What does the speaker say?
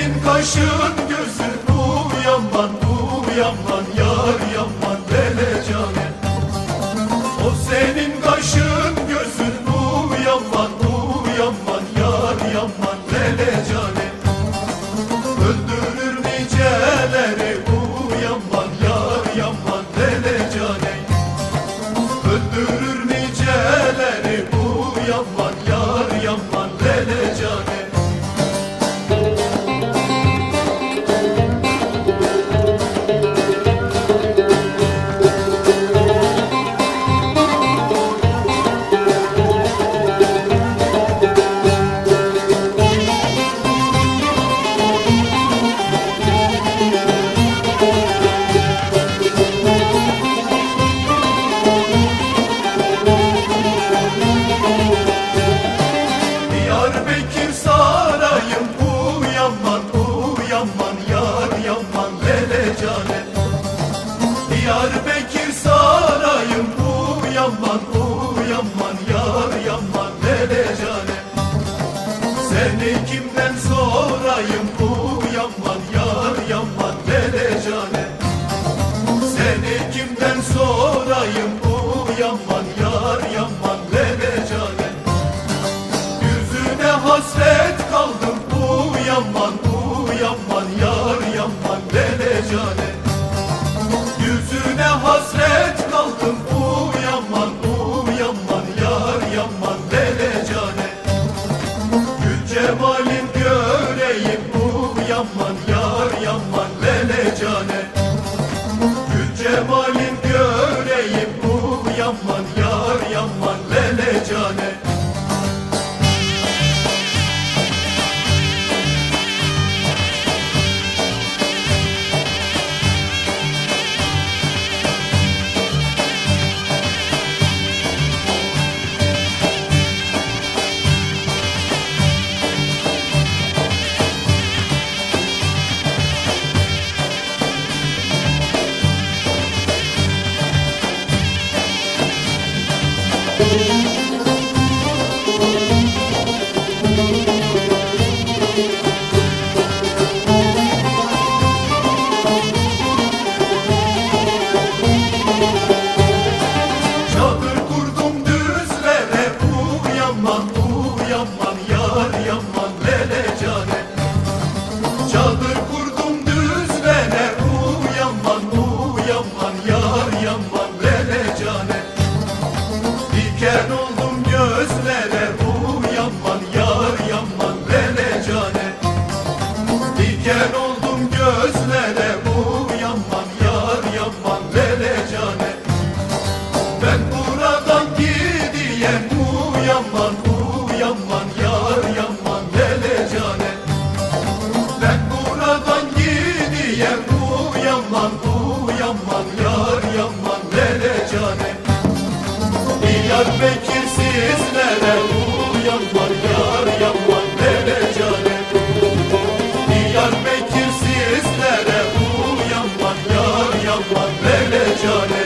Benim kaşım gözüm uyanman uyanman canem. Bekir sarayım uyanman uyanman Yar yanman dede canem. Seni kimden zor mecane Gül cemali Çadır kurdum düzlere uyanman uyanman yar yanman diyem uyanman uyanman yar yanman nere cane. Diyar Bekir'siz nere uyanman yar yanman nere cane. Diyar Bekir'siz nere uyanman yar yanman nere cane.